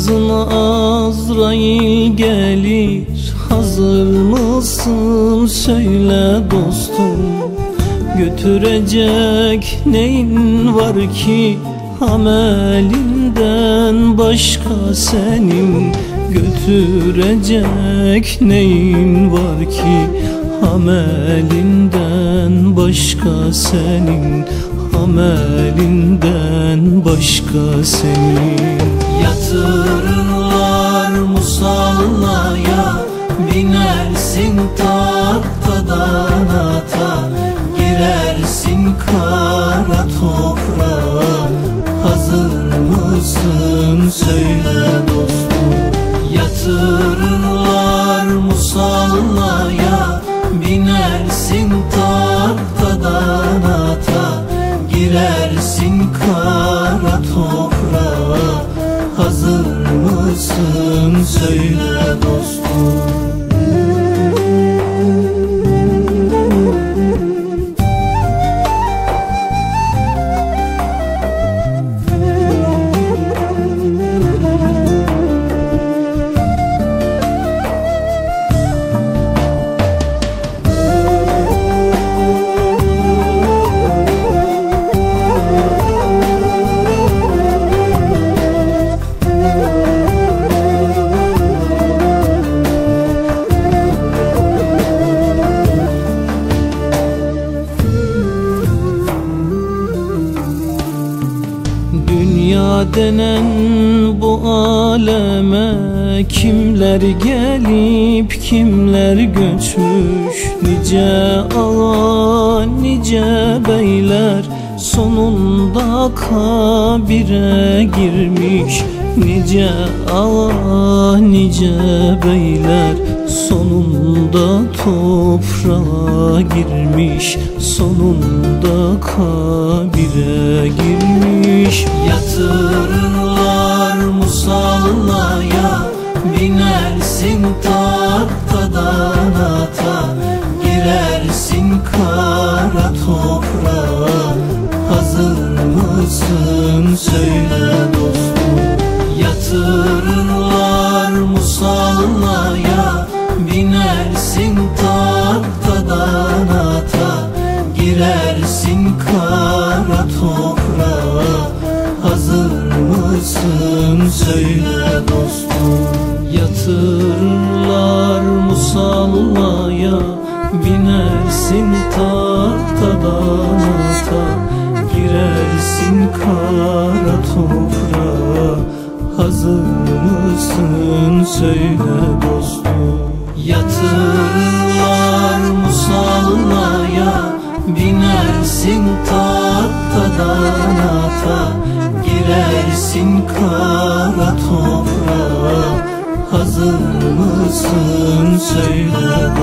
Kapımızın Azrail gelir. Hazır mısın? Söyle dostum. Götürecek neyin var ki? Amelinden başka senin. Götürecek neyin var ki? Amelinden başka senin. Amelinden başka senin. Yatırırlar musallaya Binersin tahtadan ata Girersin kara toprağa. Hazır mısın söyle dostum? Yatırırlar mısın söyle dostum denen bu aleme Kimler gelip kimler göçmüş? Nice ağa nice beyler Sonunda kabire girmiş. Nice ağa nice beyler Sonunda toprağa girmiş. Sonunda kabire girmiş Yatırırlar musallaya Binersin tahtadan ata Girersin kara toprağa. Hazır mısın? Söyle dostum. Yatırırlar musallaya Binersin tahtadan ata Girersin kara toprağa mısın söyle dostum. Yatırırlar musallaya Binersin tahtadan ata Girersin kara toprağa. Hazır mısın? Söyle dostum Girersin kara toprağa Hazır mısın? Söyle